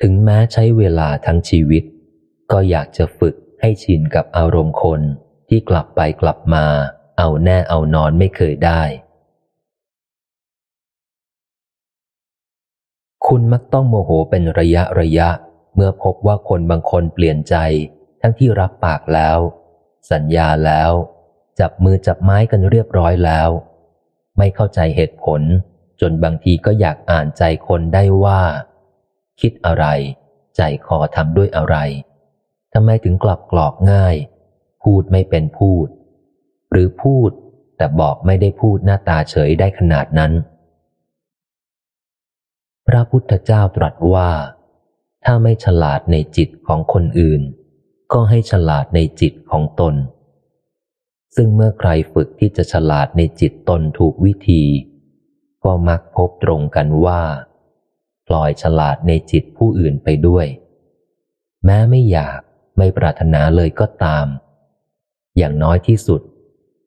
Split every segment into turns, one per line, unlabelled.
ถึงแม้ใช้เวลาทั้งชีวิต ก็อยากจะฝึกให้ชินกับอารมณ์คนที่กลับไปกลับมา เอาแน่เอานอนไม่เคยได้ คุณมักต้องโมโหเป็นระยะระยะ เมื่อพบว่าคนบางคนเปลี่ยนใจ ทั้งที่รับปากแล้ว สัญญาแล้ว จับมือจับไม้กันเรียบร้อยแล้ว ไม่เข้าใจเหตุผล จนบางทีก็อยากอ่านใจคนได้ว่า คิดอะไร ใจคอทำด้วยอะไรทำไมถึงกลับกรอกง่าย พูดไม่เป็นพูด หรือพูดแต่บอกไม่ได้พูดหน้าตาเฉยได้ขนาดนั้น พระพุทธเจ้าตรัสว่า ถ้าไม่ฉลาดในจิตของคนอื่น ก็ให้ฉลาดในจิตของตน ซึ่งเมื่อใครฝึกที่จะฉลาดในจิตตนถูกวิธี ก็มักพบตรงกันว่า ปล่อยฉลาดในจิตผู้อื่นไปด้วย แม้ไม่อยากไม่ปรารถนาเลยก็ตาม อย่างน้อยที่สุด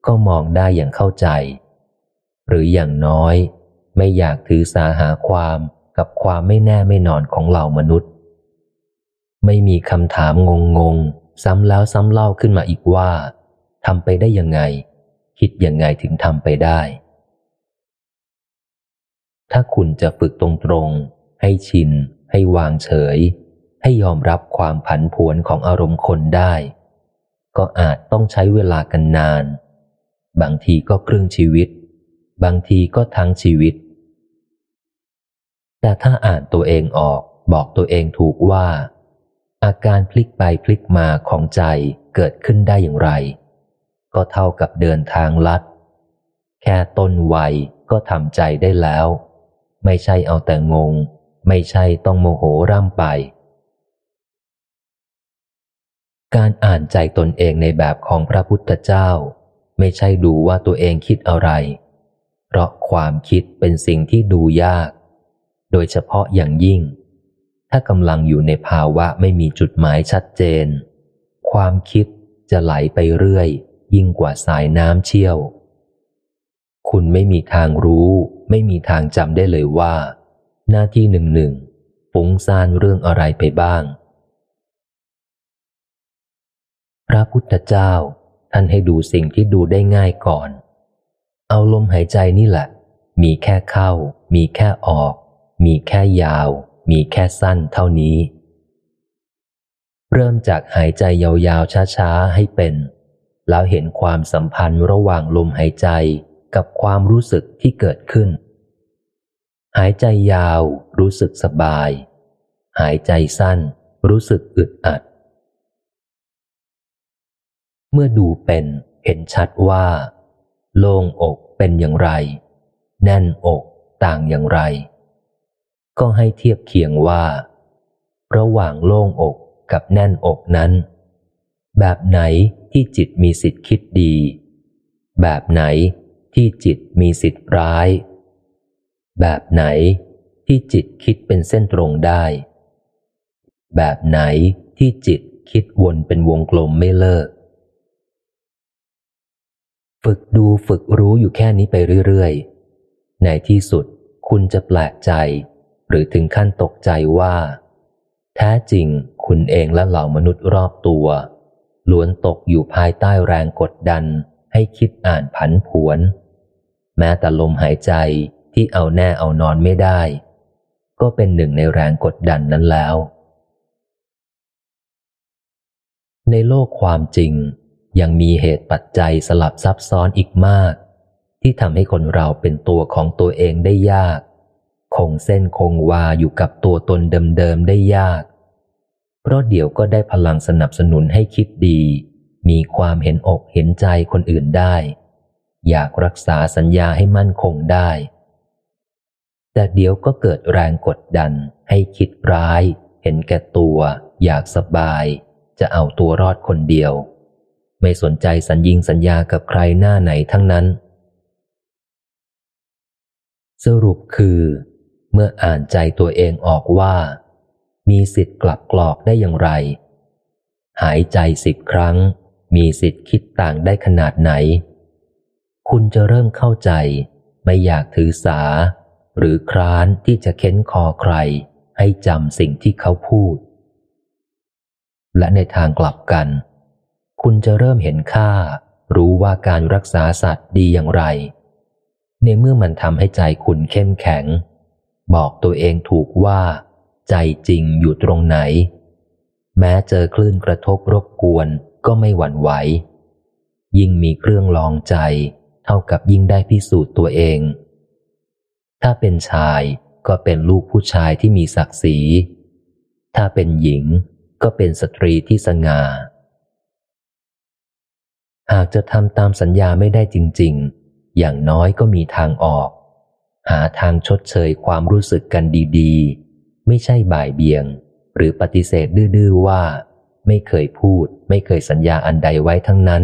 ก็มองได้อย่างเข้าใจ หรืออย่างน้อยไม่อยากถือสาหาความกับความไม่แน่ไม่นอนของเหล่ามนุษย์ ไม่มีคำถามงงงซ้ำแล้วซ้ำเล่าขึ้นมาอีกว่าทำไปได้ยังไง คิดยังไงถึงทำไปได้ ถ้าคุณจะฝึกตรง ให้ชิน ให้วางเฉย ให้ยอมรับความผันผวนของอารมณ์คนได้ ก็อาจต้องใช้เวลากันนาน บางทีก็ครึ่งชีวิต บางทีก็ทั้งชีวิต แต่ถ้าอ่านตัวเองออกบอกตัวเองถูกว่า อาการพลิกไปพลิกมาของใจเกิดขึ้นได้อย่างไร ก็เท่ากับเดินทางลัด แค่ต้นวัยก็ทำใจได้แล้ว ไม่ใช่เอาแต่งง ไม่ใช่ต้องโมโหร่ำไป การอ่านใจตนเองในแบบของพระพุทธเจ้า ไม่ใช่ดูว่าตัวเองคิดอะไร เพราะความคิดเป็นสิ่งที่ดูยาก โดยเฉพาะอย่างยิ่ง ถ้ากำลังอยู่ในภาวะไม่มีจุดหมายชัดเจน ความคิดจะไหลไปเรื่อย ยิ่งกว่าสายน้ำเชี่ยว คุณไม่มีทางรู้ ไม่มีทางจำได้เลยว่า หน้าที่หนึ่งหนึ่งฟุ้งซ่านเรื่องอะไรไปบ้าง พระพุทธเจ้าท่านให้ดูสิ่งที่ดูได้ง่ายก่อน เอาลมหายใจนี่แหละ มีแค่เข้า มีแค่ออก มีแค่ยาว มีแค่สั้นเท่านี้ เริ่มจากหายใจยาวๆช้าๆให้เป็น แล้วเห็นความสัมพันธ์ระหว่างลมหายใจกับความรู้สึกที่เกิดขึ้น หายใจยาวรู้สึกสบาย หายใจสั้นรู้สึกอึดอัด เมื่อดูเป็นเห็นชัดว่า โล่งอกเป็นอย่างไร แน่นอกต่างอย่างไร ก็ให้เทียบเคียงว่า ระหว่างโล่งอกกับแน่นอกนั้น แบบไหนที่จิตมีสิทธิ์คิดดี แบบไหนที่จิตมีสิทธิ์ร้าย แบบไหนที่จิตคิดเป็นเส้นตรงได้ แบบไหนที่จิตคิดวนเป็นวงกลมไม่เลิก ฝึกดูฝึกรู้อยู่แค่นี้ไปเรื่อยๆ ในที่สุดคุณจะแปลกใจ หรือถึงขั้นตกใจว่า แท้จริงคุณเองและเหล่ามนุษย์รอบตัวล้วนตกอยู่ภายใต้แรงกดดันให้คิดอ่านผันผวน แม้แต่ลมหายใจ ที่เอาแน่เอานอนไม่ได้ ก็เป็นหนึ่งในแรงกดดันนั้นแล้ว ในโลกความจริง ยังมีเหตุปัจจัยสลับซับซ้อนอีกมาก ที่ทำให้คนเราเป็นตัวของตัวเองได้ยาก คงเส้นคงวาอยู่กับตัวตนเดิมๆได้ยาก เพราะเดี๋ยวก็ได้พลังสนับสนุนให้คิดดี มีความเห็นอกเห็นใจคนอื่นได้อยากรักษาสัญญาให้มั่นคงได้ แต่เดี๋ยวก็เกิดแรงกดดันให้คิดร้าย เห็นแก่ตัว อยากสบาย จะเอาตัวรอดคนเดียว ไม่สนใจสัญญิงสัญญากับใครหน้าไหนทั้งนั้น สรุปคือ เมื่ออ่านใจตัวเองออกว่า มีสิทธิ์กลับกรอกได้อย่างไร หายใจสิบครั้ง มีสิทธิ์คิดต่างได้ขนาดไหน คุณจะเริ่มเข้าใจ ไม่อยากถือสา หรือคร้านที่จะเค้นคอใครให้จำสิ่งที่เขาพูด และในทางกลับกัน คุณจะเริ่มเห็นค่า รู้ว่าการรักษาสัตว์ดีอย่างไร ในเมื่อมันทำให้ใจคุณเข้มแข็ง บอกตัวเองถูกว่า ใจจริงอยู่ตรงไหน แม้เจอคลื่นกระทบรบกวนก็ไม่หวั่นไหว ยิ่งมีเครื่องลองใจ เท่ากับยิ่งได้พิสูจน์ตัวเอง ถ้าเป็นชายก็เป็นลูกผู้ชายที่มีศักดิ์ศรี ถ้าเป็นหญิงก็เป็นสตรีที่สง่า หากจะทำตามสัญญาไม่ได้จริง ๆ อย่างน้อยก็มีทางออก หาทางชดเชยความรู้สึกกันดีๆ ไม่ใช่บ่ายเบียง หรือปฏิเสธดื้อๆว่า ไม่เคยพูด ไม่เคยสัญญาอันใดไว้ทั้งนั้น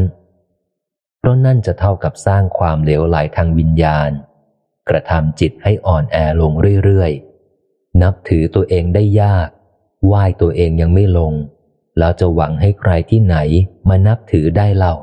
เพราะนั่นจะเท่ากับสร้างความเหลวไหลทางวิญญาณ กระทำจิตให้อ่อนแอลงเรื่อยๆ นับถือตัวเองได้ยาก ไหว้ตัวเองยังไม่ลง แล้วจะหวังให้ใครที่ไหนมานับถือได้เล่า